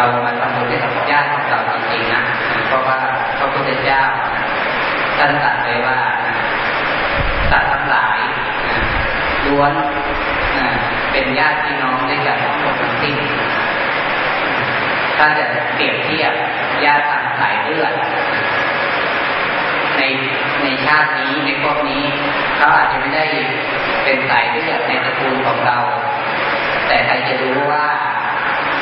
เรามาทำบุญให้กับญาติของเราจริงๆนะเพราะว่าพระพุทธเจ้าท่านตรัสไว้ว่าสัตว์ทั้งหลายล้วนเป็นญาติพี่น้องด้วยกันทั้งหมดทั้งสิ้นถ้าจะเปรียบเทียบญาติทางสายเลือดในในชาตินี้ในพวกนี้เขาอาจจะไม่ได้เป็นสายเลือดในตระกูลของเรา แต่ใครจะรู้ว่า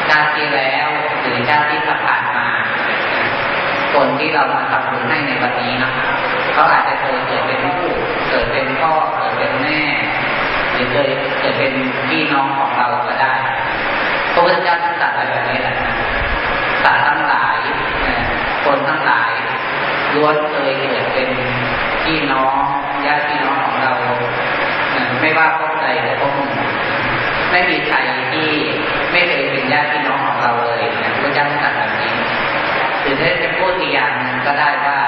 ชาติที่แล้วหรือชาติที่ผ่านมา คนที่เรามาทำบุญให้ในวันนี้นะเขาอาจจะเคยเกิดเป็นลูกเกิดเป็นพ่อเกิดเป็นแม่ หรือเคยเกิดเป็นพี่น้องของเราก็ได้พระพุทธเจ้าท่านตรัสอะไรแบบนี้แหละสัตว์ทั้งหลายคนทั้งหลายล้วนเคยเกิดเป็นพี่น้องญาติพี่น้องของเรา ไม่ว่าพวกใดหรือพวกหนึ่ง ไม่มีใครที่ไม่เคยเป็นญาติพี่น้องของเราเลยนะพระเจ้าตรัสแบบนี้หรือถ้าจะพูดอีกอย่างนึงก็ได้ว่า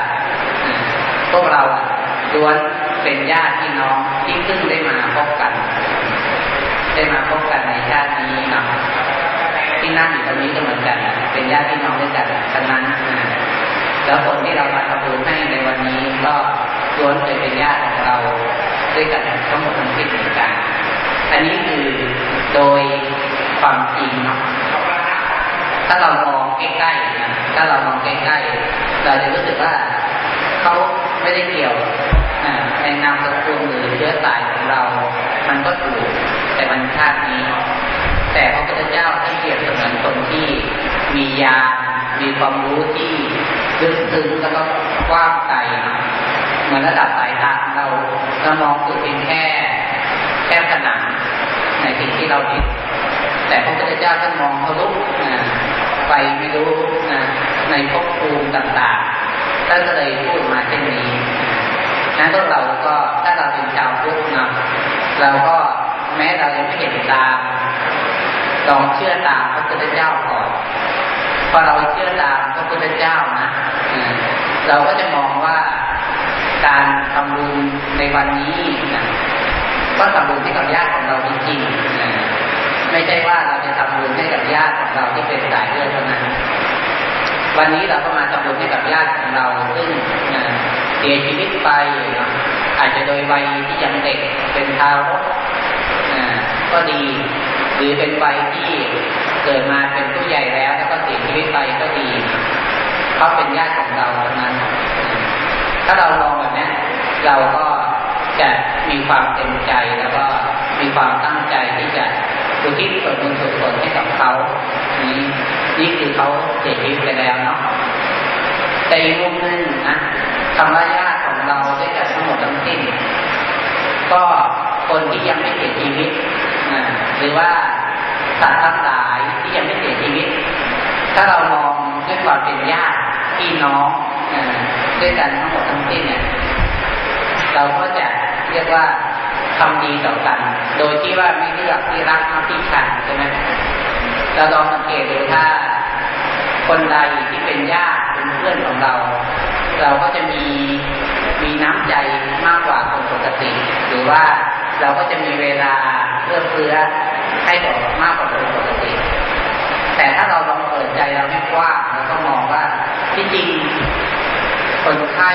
พวกเราล้วนเป็นญาติพี่น้องที่เพิ่งได้มาพบกัน ได้มาพบกันในชาตินี้นะที่นั่งอยู่ตรงนี้ก็เหมือนกัน เป็นญาติพี่น้องด้วยกันฉะนั้นแล้วคนที่เรามาทำบุญให้ในวันนี้ก็ล้วนเคยเป็นญาติของเราด้วยกันทั้งหมดทั้งสิ้นเหมือนกัน อันนี้คือโดยความจริงเนาะถ้าเรามองใกล้ๆนะถ้าเรามองใกล้ๆเราจะรู้สึกว่าเขาไม่ได้เกี่ยวในนามสกุลหรือเชื้อสายของเรา มันก็ถูกแต่มันชาตินี้ แต่พระพุทธเจ้าท่านเปรียบเสมือนคนที่มีญามีความรู้ที่ลึกซึ้งแล้วก็กว้างไกลเหมือนระดับสายตาเราเรามองตัวเพียงแค่ แค่ผนัง ในสิ่งที่เราเห็นแต่พระพุทธเจ้าท่านมองทะลุไปไม่รู้ในภพภูมิต่างๆท่านก็เลยพูดมาเช่นนี้นั้นพวกเราก็ถ้าเราเป็นชาวพุทธนะเราก็แม้เรายังไม่เห็นตามลองเชื่อตามพระพุทธเจ้าก่อนพอเราเชื่อตามพระพุทธเจ้านะเราก็จะมองว่าการทำบุญในวันนี้นะ ก็ทำบุญให้กับญาติของเราจริงๆไม่ใช่ว่าเราจะทำบุญให้กับญาติของเราที่เป็นสายเลือดเท่านั้น วันนี้เราก็มาทำบุญให้กับญาติของเราซึ่งเสียชีวิตไปอาจจะโดยวัยที่ยังเด็กเป็นทารกก็ดีหรือเป็นวัยที่เกิดมาเป็นผู้ใหญ่แล้ว แล้วก็เสียชีวิตไปก็ดีเขาเป็นญาติของเราเท่านั้น ถ้าเราลองแบบนี้เราก็ จะมีความเต็มใจแล้วก็มีความตั้งใจที่จะอุทิศส่วนบุญส่วนผลให้กับเขานี้นี่คือเขาเสียชีวิตไปแล้วเนาะแต่อีกมุมหนึ่งนะคำว่าญาติของเราด้วยกันทั้งหมดทั้งสิ้น ก็คนที่ยังไม่เสียชีวิตนะหรือว่าสัตว์ทั้งหลายที่ยังไม่เสียชีวิต ถ้าเรามองด้วยความเป็นญาติพี่น้องด้วยกันทั้งหมดทั้งสิ้นเนี่ยเราก็จะ เรียกว่าทำดีต่อกัน โดยที่ว่าไม่เลือกที่รักมากที่ชังใช่ไหมเราลองสังเกตดูถ้า คนใดที่เป็นญาติเป็นเพื่อนของเรา เราก็จะมีมีน้ำใจมากกว่าคนปกติ หรือว่าเราก็จะมีเวลาเพื่อเพื่อให้กับมากกว่าคนปกติ แต่ถ้าเราลองเปิดใจเราไม่กว้างเราก็มองว่าที่จริงคนไข้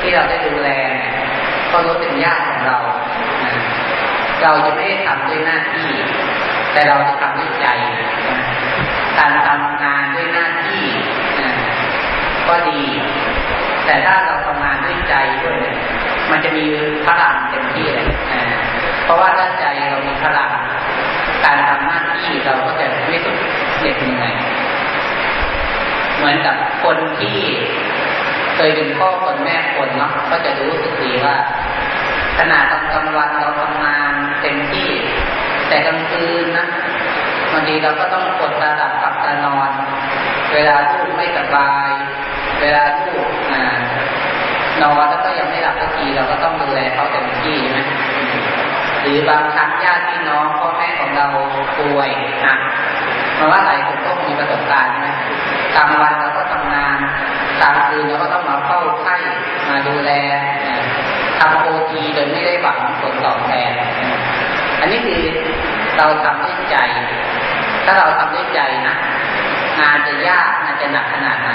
ที่เราได้ดูแล ก็รู้เป็นญาติของเรา เราจะไม่ได้ทำด้วยหน้าที่ แต่เราจะทำด้วยใจ การทำงานด้วยหน้าที่ก็ดี แต่ถ้าเราทำงานด้วยใจด้วยมันจะมีพลังเต็มที่เลยเพราะว่าถ้าใจเรามีพลังการทำหน้าที่เราก็จะไม่ต้องเหน็ดเหนื่อยเหมือนกับคนที่ เคยเป็นพ่อคนแม่คนเนาะก็จะรู้สึกดีว่าขนาดตอนกลางวันเราทำงานเต็มที่ แต่กลางคืนนะบางทีเราก็ต้องกดตาหลับปับตานอน เวลาลูกไม่สบาย เวลาลูกนอนแล้วก็ยังไม่หลับสักทีเราก็ต้องดูแลเขาเต็มที่ใช่ไหมหรือบางครั้งญาติพี่น้องพ่อแม่ของเราป่วยนะเพราะว่าหลายคนก็มีประสบการณ์ใช่ไหมกลางวันเราก็ำงานกลางคืนเราก็ต้องมาเฝ้าไข้มาดูแลทำโอทีโดยไม่ได้หวังผลตอบแทน อันนี้คือเราทำด้วยใจ ถ้าเราทำด้วยใจนะ งานจะยากงานจะหนักขนาดไหน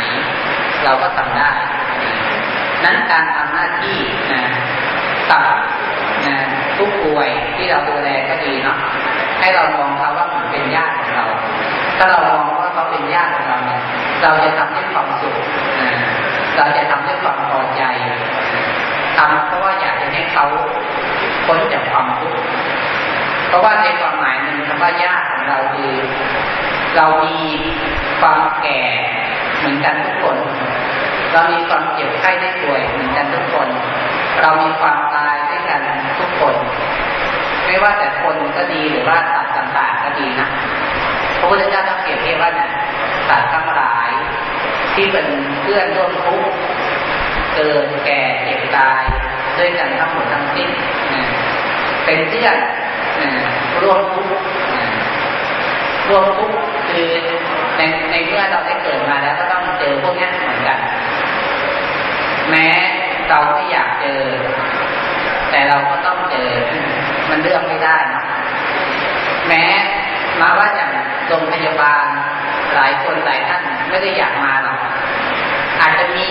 เราก็ทำได้ นั้นการทำหน้าที่นะกับนะผู้ป่วยที่เราดูแลก็ดีเนาะให้เรามองเขาว่าเหมือนเป็นญาติของเรา ถ้าเรามองว่า เขาเป็นญาติของเราเนี่ยเราจะทำด้วยความสุขเราจะทำด้วยความพอใจทำเพราะว่าอยากจะให้เขาพ้นจากความทุกข์เพราะว่าในความหมายหนึ่งคำว่าญาติของเราคือเรามีความแก่เหมือนกันทุกคน เรามีความเจ็บไข้ได้ป่วยเหมือนกันทุกคน เรามีความตายด้วยกันทุกคน ไม่ว่าแต่คนก็ดีหรือว่าสัตว์ต่างๆก็ดีนะพระพุทธเจ้าต้องเปรียบเทียบว่าเนี่ย สัตว์ทั้งหลาย ที่เป็นเพื่อนร่วมทุกข์เกิดแก่เจ็บตายด้วยกันทั้งหมดทั้งสิ้นเป็นเพื่อนร่วมทุกข์ร่วมทุกข์คือในในเมื่อเราได้เกิดมาแล้วก็ต้องเจอพวกนี้เหมือนกัน แม้เราไม่อยากเจอ แต่เราก็ต้องเจอ มันเลือกไม่ได้นะแม้มาว่าอย่าง โรงพยาบาล หลายคนหลายท่านไม่ได้อยากมาหรอกอาจจะมี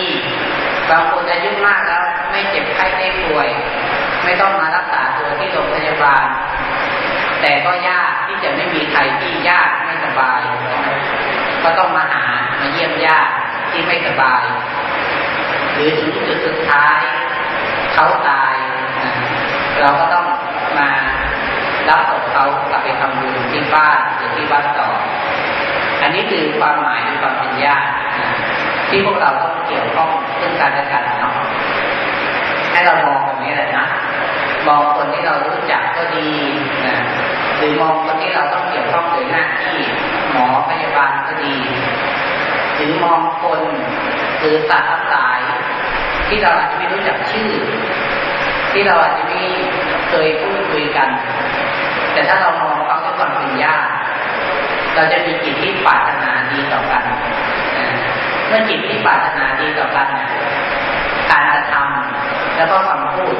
บางคนอายุมากแล้ว ไม่เจ็บไข้ได้ป่วย ไม่ต้องมารักษาตัวที่โรงพยาบาล แต่ก็ยากที่จะไม่มีใครที่ยากไม่สบาย ก็ต้องมาหามาเยี่ยมญาติที่ไม่สบาย หรือถึงจุดสุดท้าย เขาตาย เราก็ต้องมา รับศพเขากลับไปทำบุญที่บ้านหรือที่วัดต่อ อันนี้คือความหมายในความเป็นญาติที่พวกเราต้องเกี่ยวข้องซึ่งกันและกันเนาะให้เรามองตรงนี้แหละนะมองคนที่เรารู้จักก็ดีนะหรือมองคนที่เราต้องเกี่ยวข้องโดยหน้าที่หมอพยาบาลก็ดี หรือมองคนหรือสัตว์ทั้งหลาย ที่เราอาจจะไม่รู้จักชื่อ ที่เราอาจจะไม่เคยพูดคุยกัน แต่ถ้าเรามองเขาด้วยความเป็นญาติเราจะมีจิตที่ปรารถนาดีต่อกันเมื่อจิตที่ปรารถนาดีต่อกันการกระทำแล้วก็คำพูด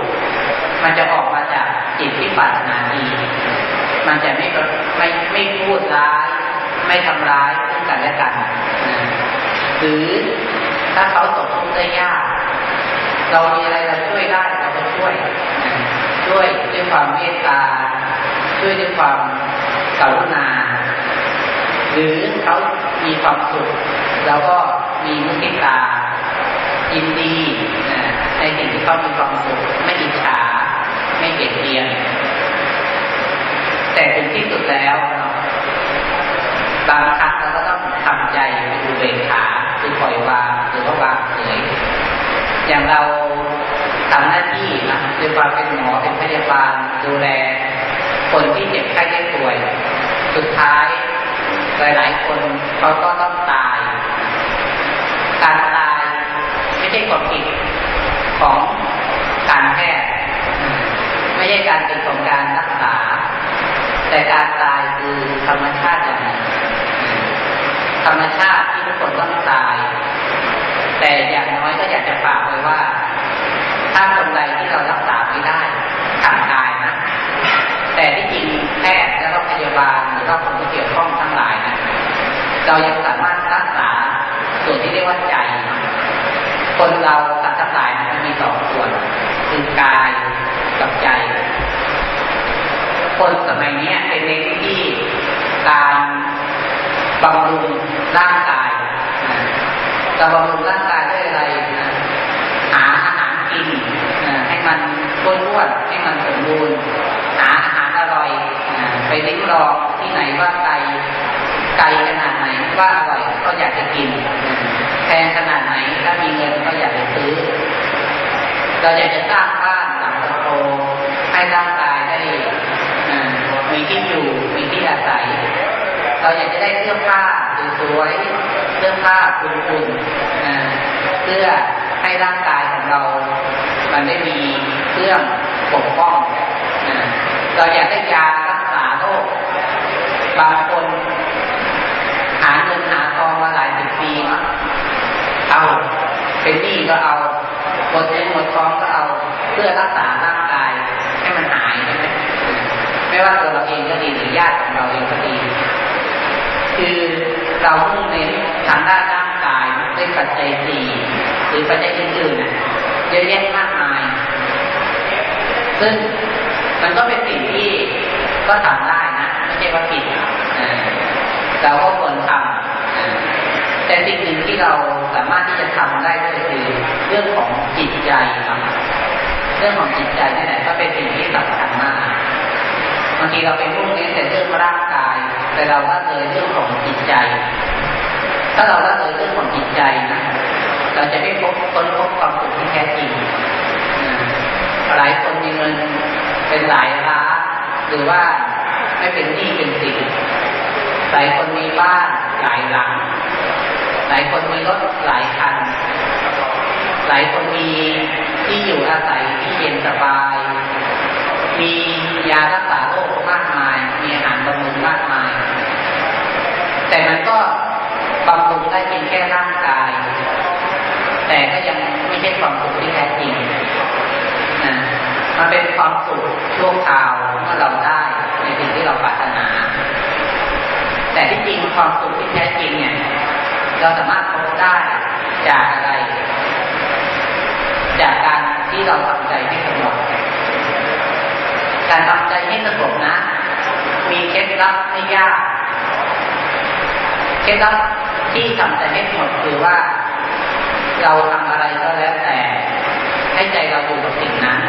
มันจะออกมาจากจิตที่ปรารถนาดี มันจะไม่ไม่ไม่พูดร้ายไม่ทำร้ายซึ่งกันและกันหรือถ้าเขาตกทุกข์ได้ยาก เรามีอะไรเราช่วยได้เราก็ช่วย ช่วยด้วยความเมตตา ช่วยด้วยความกรุณา หรือเขามีความสุขเราก็มีมุทิตายินดีในสิ่งที่เขามีความสุขไม่อิจฉาไม่เกลียดเลียนแต่ถึงที่สุดแล้วบางครั้งเราก็ต้องทำใจไปดูเบงขาคือปล่อยวางหรือว่าวางเฉยอย่างเรา ทำหน้าที่นะด้วยความเป็นหมอเป็นพยาบาลดูแล คนที่เจ็บไข้ได้ป่วย สุดท้ายหลายๆคนเขาก็ต้องตาย การตายไม่ใช่ความผิดของการแพทย์ไม่ใช่การผิดของการรักษา แต่การตายคือธรรมชาติอย่างหนึ่งธรรมชาติที่ทุกคนต้องตาย แต่อย่างน้อยก็อยากจะฝากไว้ว่า ถ้าคนใดที่เรารักษาไม่ได้ทางกายนะ แต่ที่จริงแพทย์และก็พยาบาลหรือว่าคนที่เกี่ยวข้องทั้งหลายนะเรายังสามารถรักษาส่วนที่เรียกว่าใจ คนเราสัตว์ทั้งหลายมันมีสองส่วน คือกายกับใจ คนสมัยนี้เป็นเน้นที่การบำรุงร่างกายจะบำรุงร่างกายด้วยอะไรหาอาหาร กินให้มันท้วนๆให้มันสมบูรณ์หาอาหารอร่อยไปลิ้มลองที่ไหนว่าไกลไกลขนาดไหนว่าอร่อยก็อยากจะกินแพงขนาดไหนถ้ามีเงินก็อยากจะซื้อ เราอยากจะสร้างบ้านหลังโตให้ร่างกายได้มีที่อยู่มีที่อาศัย เราอยากจะได้เสื้อผ้าสวยเสื้อผ้าคุณๆเพื่อ ให้ร่างกายของเรา มันได้มีเครื่องปกป้อง เราอยากได้ยารักษาโรคบางคนหาเงินหาทองมาหลายสิบปีเอาเป็นหนี้ก็เอาหมดเงินหมดทองก็เอาเพื่อรักษาร่างกายให้มันหายใช่ไหมไม่ว่าตัวเราเองก็ดีหรือญาติของเราเองก็ดี คือเรามุ่งเน้นทางด้านร่างกายด้วยปัจจัยสี่ รือปัจจัยอื่นๆเยอะแยะมากมาย ซึ่งมันก็เป็นสิ่งที่ก็ทำได้นะไม่ใช่ว่าผิดเราก็ควรทำแต่สิ่งหนึ่งที่เราสามารถที่จะทำได้ก็คือเรื่องของจิตใจครับเรื่องของจิตใจนี่แหละก็เป็นสิ่งที่สำคัญมากบางทีเราไปมุ่งเน้นแต่เรื่องร่างกาย แต่เราละเลยเรื่องของจิตใจ ถ้าเราละเลยเรื่องของจิตใจนะ เราจะไม่พบคนพบความสุขที่แท้จริงหลายคนมีเงินเป็นหลายล้านหรือว่าไม่เป็นหนี้เป็นสินหลายคนมีบ้านหลายหลัง หลายคนมีรถหลายคัน หลายคนมีที่อยู่อาศัยที่เย็นสบาย มียารักษาโรคมากมาย มีอาหารบำรุงมากมาย แต่มันก็บำรุงได้เพียงแค่ร่างกาย แต่ก็ยังไม่ใช่ความสุขที่แท้จริงนะมันเป็นความสุขชั่วคราวเมื่อเราได้ในสิ่งที่เราปรารถนา แต่ที่จริงความสุขที่แท้จริงเนี่ย เราสามารถพบได้จากอะไร จากการที่เราทำใจให้สงบการทำใจให้สงบนะ มีเคล็ดลับไม่ยาก เคล็ดลับที่ทำใจให้สงบคือว่า เราทำอะไรก็แล้วแต่ ให้ใจเราอยู่กับสิ่งนั้น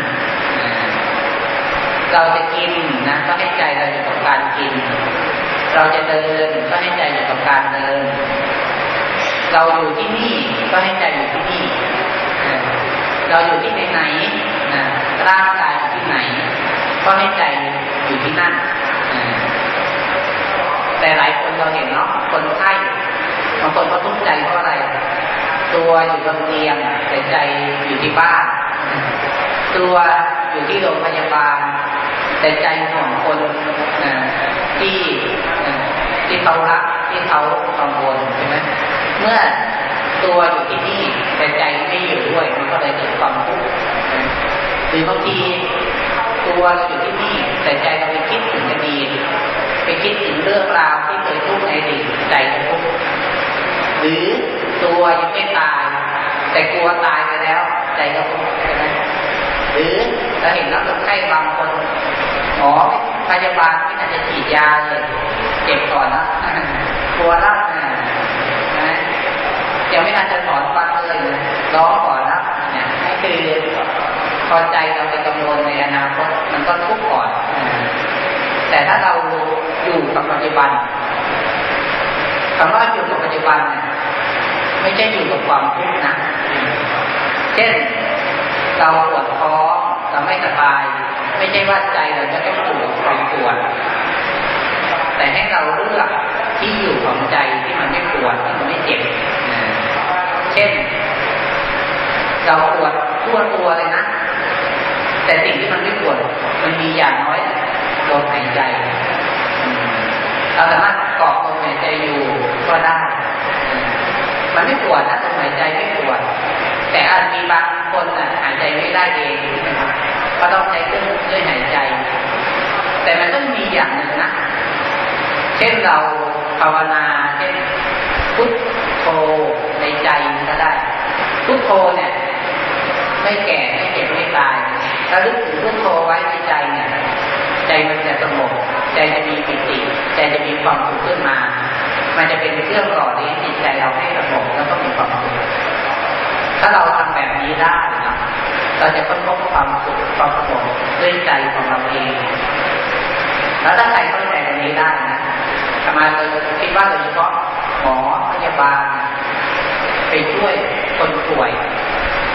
เราจะกินนะก็ให้ใจเราอยู่กับการกิน เราจะเดินก็ให้ใจอยู่กับการเดิน เราอยู่ที่นี่ก็ให้ใจอยู่ที่นี่ เราอยู่ที่ไหนนร่างกายอยู่ที่ไหน ก็ให้ใจอยู่ที่นั่นแต่หลายคนเราเห็นเนาะคนไข้บางคนก็ทุกข์ใจเพราะอะไร ตัวอยู่บนเตียงแต่ใจอยู่ที่บ้าน ตัวอยู่ที่โรงพยาบาล แต่ใจห่วงคนที่ที่เขารักที่เขากังวลใช่ไหมเมื่อตัวอยู่ที่นี่แต่ใจไม่อยู่ด้วยมันก็เลยเกิดความทุกข์หรือบางทีตัวอยู่ที่นี่แต่ใจเราไปคิดถึงอดีตไปคิดถึงเรื่องราวที่เคยทุกข์ในอดีตใจทุกข์หรือ ตัวยังไม่ตาย แต่กลัวตายไปแล้ว ใจก็ทุกข์ใช่ไหมหรือเราเห็นนักคนไข้บางคนหมอพยาบาลไม่น่าจะฉีดยาเลยเจ็บก่อนนะกลัวรับนะยังไม่น่าจะถอนฟันเลยร้องก่อนนะเนี่ยนี่คือพอใจเราไปกังวลในอนาคตมันก็ทุกข์ก่อนแต่ถ้าเราอยู่กับปัจจุบันคำว่าอยู่กับปัจจุบันเนี่ย ไม่ใช่อยู่กับความทุกข์นะเช่นเราปวดท้องเราไม่สบาย ไม่ใช่ว่าใจเราจะต้องอยู่กับความปวดแต่ให้เราเลือกที่อยู่ของใจที่มันไม่ปวดที่มันไม่เจ็บเช่น เราปวดทั่วตัวเลยนะแต่สิ่งที่มันไม่ปวดมันมีอย่างน้อยลมหายใจเราสามารถเกาะลมหายใจอยู่ก็ได้ มันไม่ปวดนะลมหายใจไม่ปวด แต่อาจมีบางคนอะหายใจไม่ได้เองก็ต้องใช้เครื่องช่วยหายใจ แต่มันต้องมีอย่างหนึ่งนะ เช่นเราภาวนาเช่นพุทโธในใจก็ได้ พุทโธเนี่ย ไม่แก่ไม่เจ็บไม่ตายถ้าลึกถึงพุทโธไว้ในใจเนี่ย ใจมันจะสงบใจจะมีปิติใจจะมีความสุขขึ้นมา มันจะเป็นเครื่องหล่อเลี้ยงจิตใจเราให้สงบแล้วก็มีความสุขถ้าเราทำแบบนี้ได้นะเราจะค้นพบความสุขความสงบด้วยใจของเราเองแล้วถ้าใครเข้าใจตรงนี้ได้นะทำไมเราคิดว่าโดยเฉพาะหมอพยาบาล ไปช่วยคนป่วย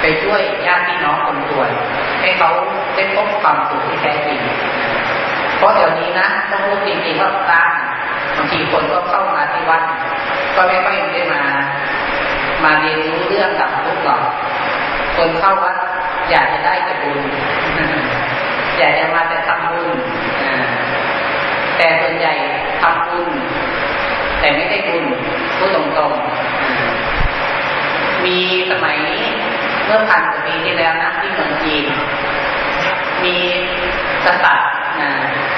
ไปช่วยญาติพี่น้องคนป่วย ให้เขาได้พบความสุขที่แท้จริง เพราะเดี๋ยวนี้นะต้องรู้จริงๆว่าตา บางทีคนก็เข้ามาที่วัด ก็ไม่ค่อยได้มา มาเรียนรู้เรื่องกับทุกหรอกคนเข้าวัดอยากจะได้แต่บุญอยากจะมาแต่ทำบุญแต่ส่วนใหญ่ทำบุญแต่ไม่ได้บุญพูดตรงๆมีสมัยนี้มื่อพันกว่าปีที่แล้วนะที่เมืองจีนมีกษัตริย์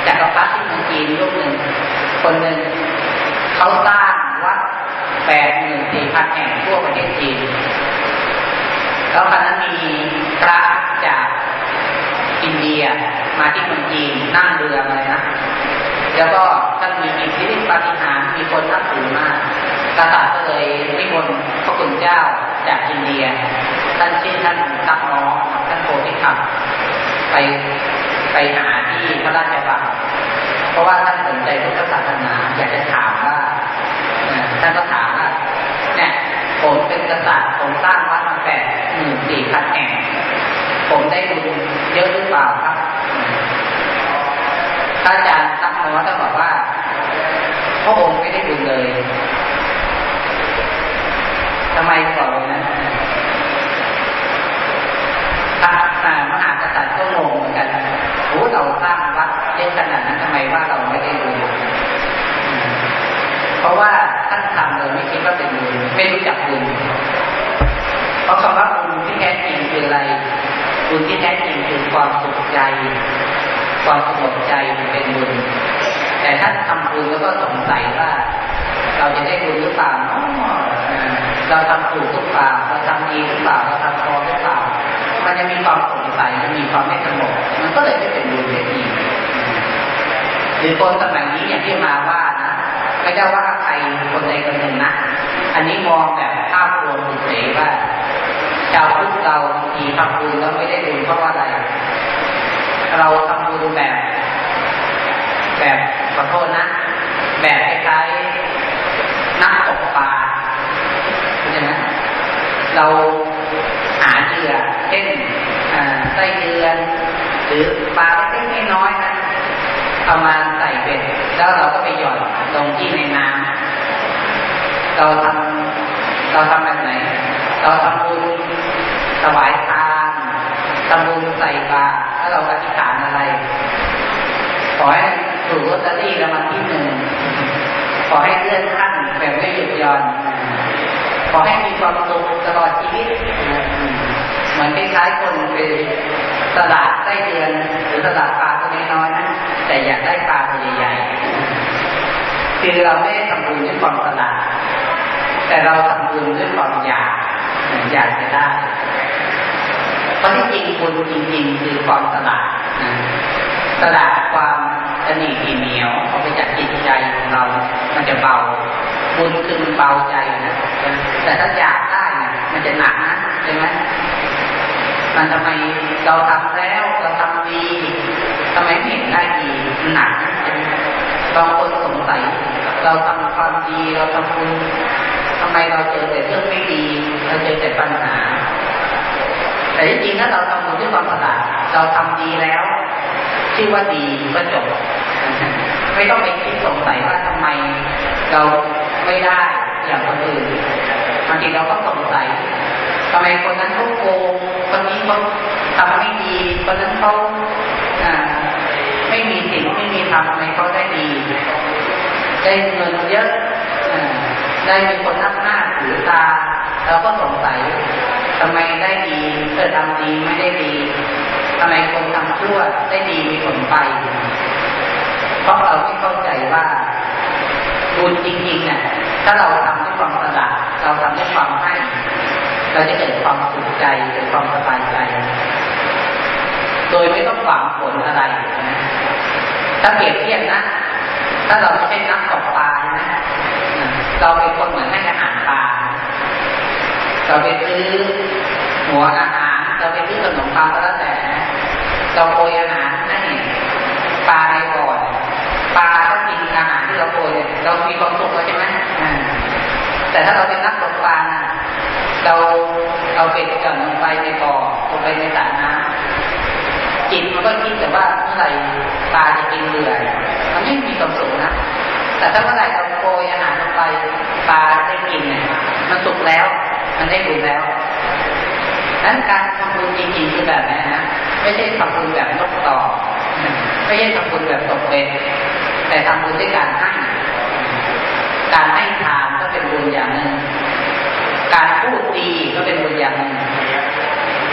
จักรพรรดิที่เมืองจีนรูปหนึ่ง คนหนึ่งเขาสร้างวัดแปดหมื่นสี่พันแห่งทั่วประเทศจีน แล้วครั้นั้นมีพระจากอินเดียมาที่เมืองจีนนั่งเรือมาเลยนะ แล้วก็ท่านมีอิทธิฤทธิปาฏิหาริย์มีคนนับถือมากกษัตริย์ก็เลยนิมนต์พระคุณเจ้าจากอินเดีย ท่านชื่อท่านตักน้องท่านโพธิคัมไปไปหาที่พระราชวัง เพราะว่าท่านสนใจพุทธศาสนาอยากจะถามว่าท่านก็ถามว่าเนี่ยผมเป็นกษัตริย์ผมสร้างวัดมาแปดหมื่นสี่พันแห่ง ผมได้บุญเยอะหรือเปล่าครับท่านอาจารย์ตักน้องท่านบอกว่าพระองค์ไม่ได้บุญเลยทำไมบอกเลยนะพระมหากษัตริย์ก็งงเหมือนกัน เราสร้างวัดเล็กขนาดนั้นทำไมว่าเราไม่ได้บุญเพราะว่าท่านทำเลยไม่คิดว่าเป็นบุญไม่รู้จักบุญเพราะคำว่าบุญที่แท้จริงคืออะไรบุญที่แท้จริงคือความสุขใจ ความสงบใจเป็นบุญแต่ถ้าทำบุญแล้วก็สงสัยว่า เราจะได้บุญหรือเปล่าเราทำถูกหรือเปล่าเราทำดีหรือเปล่าเราทำพอหรือเปล่า มันจะมีความสงสัยมันมีความไม่สงบมันก็เลยไม่เป็นบุญได้ดีหรือคนสมัยนี้อย่างที่มาว่านะไม่ได้ว่าใครคนใดคนหนึ่งนะอันนี้มองแบบภาพรวมเฉยว่าชาวพุทธเราทีทำบุญแล้วไม่ได้บุญเพราะว่าอะไร เราทำบุญแบบ แบบขอโทษนะ แบบคล้ายๆนักตกปลาใช่ไหมเรา ยื่อเช่นไส้เดือน หรือปลาเล็กๆน้อยๆนะเอามาใส่เบ็ดแล้วเราก็ไปหย่อนลงที่ในน้ำเราทำเราทำแบบไหน เราทำบุญถวายทานทำบุญใส่บาตรแล้วเราอธิษฐานอะไร ขอให้ถูกลอตเตอรี่รางวัลที่หนึ่งขอให้เลื่อนขั้นแบบไม่หยุดหย่อนขอให้มีความสุขตลอดชีวิต มือนคล้ายๆคนไปตลาดได้เดือนหรือตลาดปลาตัวน้อยๆนะแต่อยากได้ปลาตัวใหญ่ๆคือเราไม่ได้ทำบุญด้วยความตลาดแต่เราทำบุญด้วยความอยากอยากจะได้เพราะที่จริงบุญจริง ๆ คือความตลาดตลาดความตนีทีเหนียวออกไปจากจิตใจของเรา มันจะเบาบุญคือมันเบาใจนะแต่ถ้าอยากได้มันจะหนักนะใช่ไหม มันทำไมเราทำแล้วเราทำดีทำไมไม่เห็นได้ดีหนักบางคนสงสัย เราทำความดีเราทำบุญทำไมเราเจอแต่เรื่องไม่ดี เราเจอแต่ปัญหา แต่จริงๆถ้าเราทำบุญด้วยความสะอาดเราทำดีแล้ว ชื่อว่าดีก็จบไม่ต้องไปคิดสงสัยว่าทำไมเราไม่ได้อย่างคนอื่นบางทีเราก็สงสัย ทำไมคนนั้นเขาโกงคนนี้เขาทำไม่ดีคนนั้นเขาไม่มีสิ่งไม่มีทำทำไมเขาได้ดีได้เงินเยอะได้มีคนนับหน้าถือตาเราก็สงสัยทำไมได้ดีเกิดทำดีไม่ได้ดีทำไมคนทำชั่วได้ดีมีผลไป เพราะเราไม่เข้าใจว่าบุญจริงๆเนี่ยถ้าเราทำด้วยความสละเราทำด้วยความให้ เราจะเกิดความสุขใจเกิดความสบายใจ โดยไม่ต้องหวังผลอะไรนะถ้าเปรียบเทียบนะ ถ้าเราไม่ใช่นักตกปลานะเราเป็นคนเหมือนให้อาหารปลาเราไปซื้อหัวอาหารเราไปซื้อขนมปังก็แล้วแต่เราโปรยอาหารให้ปลาในบ่อปลาถ้ากินอาหารที่เราโปรยเรามีความสุขแล้วใช่ไหมแต่ถ้าเราเป็นนักตกปลา เราเราเป็นจย่อนลงไปในบ่อลงไปในสระน้ำจิตมันก็คิดแต่ว่าเมื่อไหร่ปลาจะกินเรือมันไม่มีความสุขนะแต่ถ้าเมื่อไหร่เราโปรยอาหารลงไปปลาได้กินเนี่ยมันสุกแล้ว มันได้บุญแล้วนั้นการทำบุญจริงๆคือแบบนี้นะไม่ใช่ทำบุญแบบนกต่อไม่ใช่ทำบุญแบบตกเป็นแต่ทำบุญด้วยการให้การให้ทานก็เป็นบุญอย่างหนึ่ง การพูดดีก็เป็นบุญอย่างหนึ่ง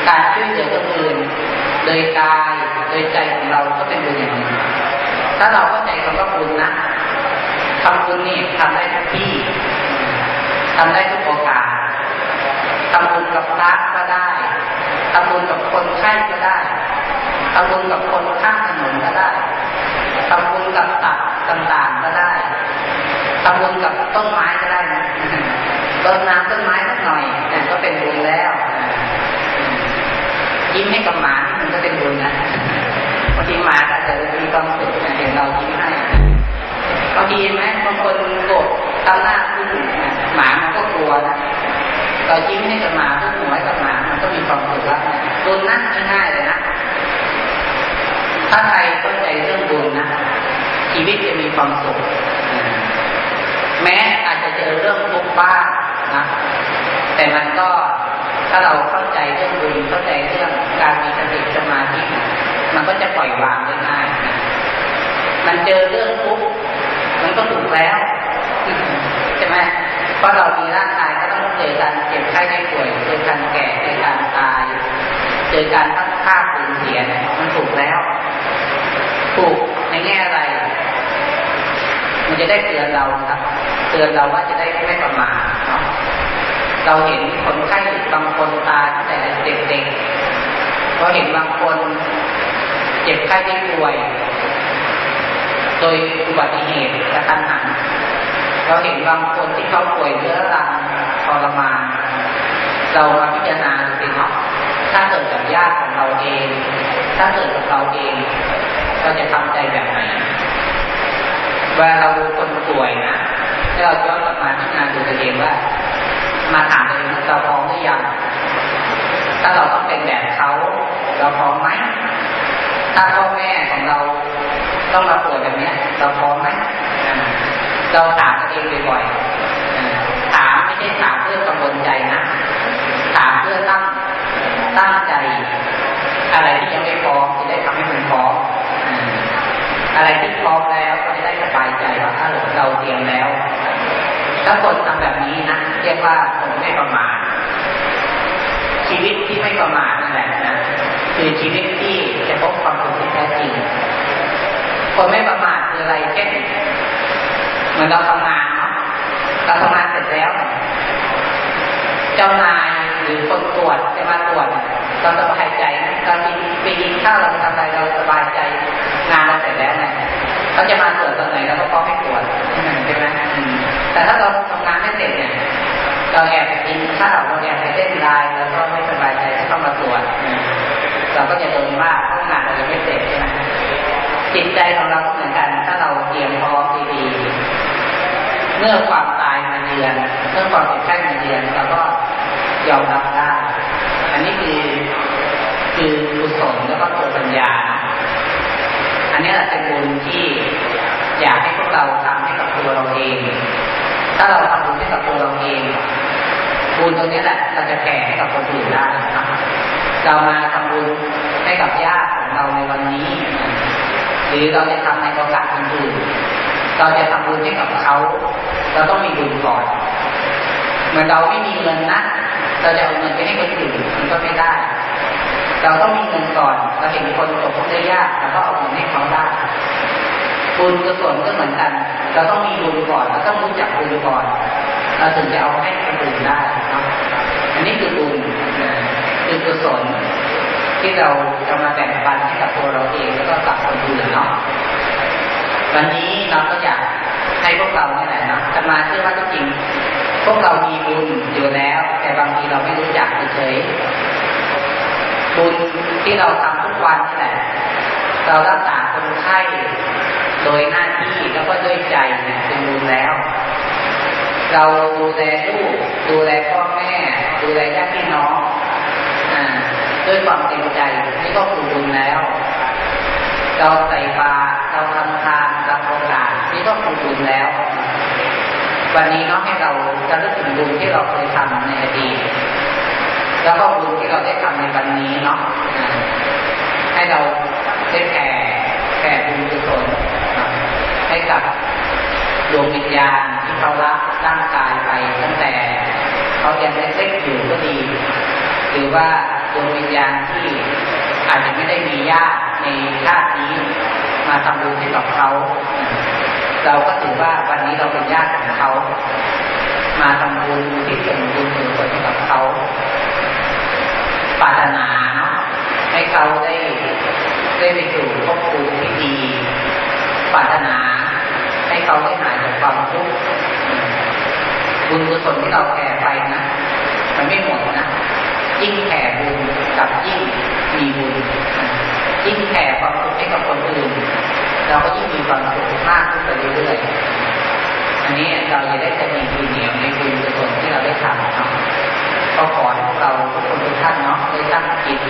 การช่วยเหลือคนอื่นโดยกายโดยใจของเราก็เป็นบุญอย่างหนึ่งถ้าเราเข้าใจคำว่าบุญนะทำบุญนี่ทำได้ทุกที่ทำได้ทุกโอกาสทำบุญกับพระก็ได้ทำบุญกับคนไข้ก็ได้ทำบุญกับคนข้างถนนก็ได้ทำบุญกับสัตว์ต่างๆก็ได้ทำบุญกับต้นไม้ก็ได้นะ ต้นน้ำต้นไม้สักหน่อยแต่ก็เป็นบุญแล้วยิ้มให้กับหมามันก็เป็นบุญนะบางทีหมาอาจจะมีความสุขเห็นเรายิ้มให้บางทีไหมบางคนโกรธตั้งหน้าขึ้นหมามันก็กลัวนะเรายิ้มให้กับหมาพูดหัวกับหมามันก็มีความสุขแล้วบุญนะง่ายๆเลยนะถ้าใครเข้าใจเรื่องบุญนะชีวิตจะมีความสุขแม้อาจจะเจอเรื่องทุกข์บ้าง นะแต่มันก็ถ้าเราเข้าใจเรื่องบุญเข้าใจเรื่องการมีสติสมาธิมันก็จะปล่อยวางได้ง่ายมันเจอเรื่องทุกข์มันก็ถูกแล้วใช่ไหมเพราะเรามีร่างกายก็ต้องเจอการเจ็บไข้ได้ป่วยเจอการแก่เจอการตาย เจอการพัดพาสูญเสียมันถูกแล้ว ถูกในแง่อะไร มันจะได้เตือนเราครับ เตือนเราว่าจะได้ไม่ประมาทเนาะ เราเห็นคนไข้บางคนตายแต่เด็กๆเราเห็นบางคนเจ็บไข้ได้ป่วย โดยอุบัติเหตุกระทันหันเราเห็นบางคนที่เขาป่วยเรื้อรังทรมาน เรามาพิจารณาสิเนาะถ้าเกิดกับญาติของเราเอง ถ้าเกิดกับเราเอง เราจะทำใจแบบไหนเวลาเราดูคนป่วยนะให้เราย้อนกลับมาพิจารณาดูตัวเองว่า มาถามตัวเองเราพร้อมหรือยัง ถ้าเราต้องเป็นแบบเขา เราพร้อมไหม ถ้าพ่อแม่ของเราต้องมาป่วยแบบนี้เราพร้อมไหม เราถามตัวเองบ่อยๆถามไม่ใช่ถามเพื่อกังวลใจนะ ถามเพื่อตั้งตั้งใจ อะไรที่ยังไม่พร้อมจะได้ทำให้มันพร้อมอะไรที่พร้อมแล้วก็จะได้สบายใจว่าถ้าเราเตรียมแล้ว ถ้าคนทำแบบนี้นะเรียกว่าคนไม่ประมาทชีวิตที่ไม่ประมาทนั่นแหละนะคือชีวิตที่จะพบความสุขที่แท้จริง คนไม่ประมาทคืออะไรเช่นเหมือนเราทำงานเนาะเราทำงานเสร็จแล้ว เจ้านายหรือคนตรวจจะมาตรวจเราสบายใจเราไปกินข้าวเราทำอะไรเราสบายใจ งานเราเสร็จแล้วไงเขาจะมาตรวจตรงไหนเราก็พร้อมให้ตรวจใช่ไหม แต่ถ้าเราทำงานไม่เสร็จเนี่ยเราแอบไปกินข้าวเราแอบไปเต้นไลน์แล้วก็ไม่สบายใจที่ต้องมาตรวจเราก็จะโดนว่าเพราะงานเรายังไม่เสร็จใช่ไหมจิตใจของเราก็เหมือนกัน ถ้าเราเตรียมพร้อมดีๆเมื่อความตายมาเยือนเมื่อความเจ็บไข้มาเยือนเราก็ยอมรับได้ อันนี้คือคือกุศลแล้วก็ตัวปัญญา อันนี้แหละเป็นบุญที่ อยากให้พวกเราทำให้กับตัวเราเอง ถ้าเราทำบุญให้กับตัวเราเองบุญตรงนี้แหละเราจะแผ่ให้กับคนอื่นได้ครับเรามาทำบุญให้กับญาติของเราในวันนี้ หรือเราจะทำในโอกาสอื่นเราจะทำบุญให้กับเขาเราต้องมีบุญก่อนเหมือนเราไม่มีเงินนะเราจะเอาเงินไปให้คนอื่นมันก็ไม่ได้ เราต้องมีเงินก่อนเราเห็นคนตกทุกข์ได้ยากเราก็เอาเงินให้เขาได้ บุญกุศลก็เหมือนกัน เราต้องมีบุญก่อนเราต้องรู้จักบุญก่อน เราถึงจะเอาให้คนอื่นได้นะอันนี้คือบุญคือกุศลที่เราจะมาแบ่งปันให้กับตัวเราเองแล้วก็กับคนอื่นเนาะวันนี้เราก็อยากให้พวกเราเนี่ยแหละนะจะมาเชื่อว่าจริง พวกเรามีบุญอยู่แล้ว แต่บางทีเราไม่รู้จักเฉยบุญที่เราทำทุกวันนี่แหละ เรารักษาคนไข้ โดยหน้าที่แล้วก็ด้วยใจเนี่ยเป็นบุญแล้ว เราดูแลลูกดูแลพ่อแม่ ดูแลญาติพี่น้องอ่าด้วยความเต็มใจนี่ก็คือบุญแล้ว เราใส่บาตรเราทำทานเราโอกาสนี่ก็คือบุญแล้ว วันนี้เนาะให้เราจะรู้ถึงบุญที่เราเคยทำในอดีตแล้วก็บุญที่เราได้ทำในวันนี้เนาะให้เราได้แผ่แผ่บุญกุศล ให้กับดวงวิญญาณที่เขาละร่างกายไปตั้งแต่เขายังเล็กๆอยู่ก็ดี หรือว่าดวงวิญญาณที่อาจจะไม่ได้มีญาติในชาตินี้มาทำบุญให้กับเขา เราก็ถือว่าวันนี้เราเป็นญาติของเขา มาทำบุญที่เป็นบุญกุศลให้กับเขาปรารถนาเนาะให้เขาได้ได้ไปสู่ภพภูมิที่ดีปรารถนา เขาได้หายจากความทุกข์บุญกุศลที่เราแผ่ไปนะมันไม่หมดนะยิ่งแผ่บุญกับยิ่งมีบุญยิ่งแผ่ความสุขให้กับคนอื่นเราก็ยิ่งมีความสุขมากขึ้นไปเรื่อยๆอันนี้เราจะได้จะมีบุญเหนียวในบุญกุศลที่เราได้ทำเนาะก็ขอให้พวกเราทุกคนทุกท่านเนาะได้ตั้งจิต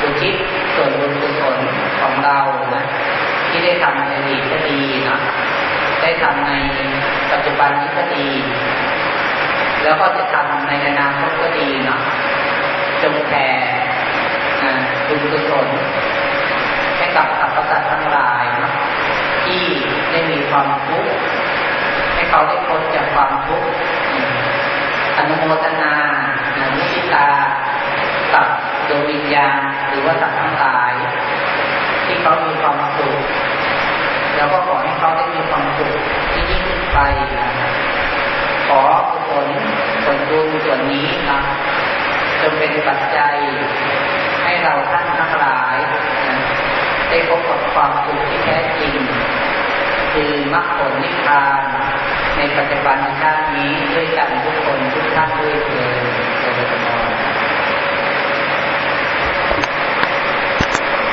อุทิศส่วนบุญกุศลของเรานะ ที่ได้ทำในอดีตก็ดีเนาะได้ทำในปัจจุบันนี้ก็ดี แล้วก็จะทำในอนาคตก็ดีเนาะจงแผ่บุญกุศลให้กับสรรพสัตว์ทั้งหลายเนาะที่ได้มีความทุกข์ให้เขาได้พ้นจากความทุกข์อนุโมทนามุทิตากับดวงวิญญาณหรือว่าสัตว์ทั้งหลาย เขามีความสุขแล้วก็ขอให้เขาได้มีความสุขที่ยิ่งขึ้นไปขอกุศลส่วนบุญส่วนนี้นะจงเป็นปัจจัยให้เราท่านทั้งหลาย ได้พบกับความสุขที่แท้จริง คือมรรคผลนิพพานในปัจจุบันชาตินี้ด้วยกันทุกคนทุกท่านด้วยเถิด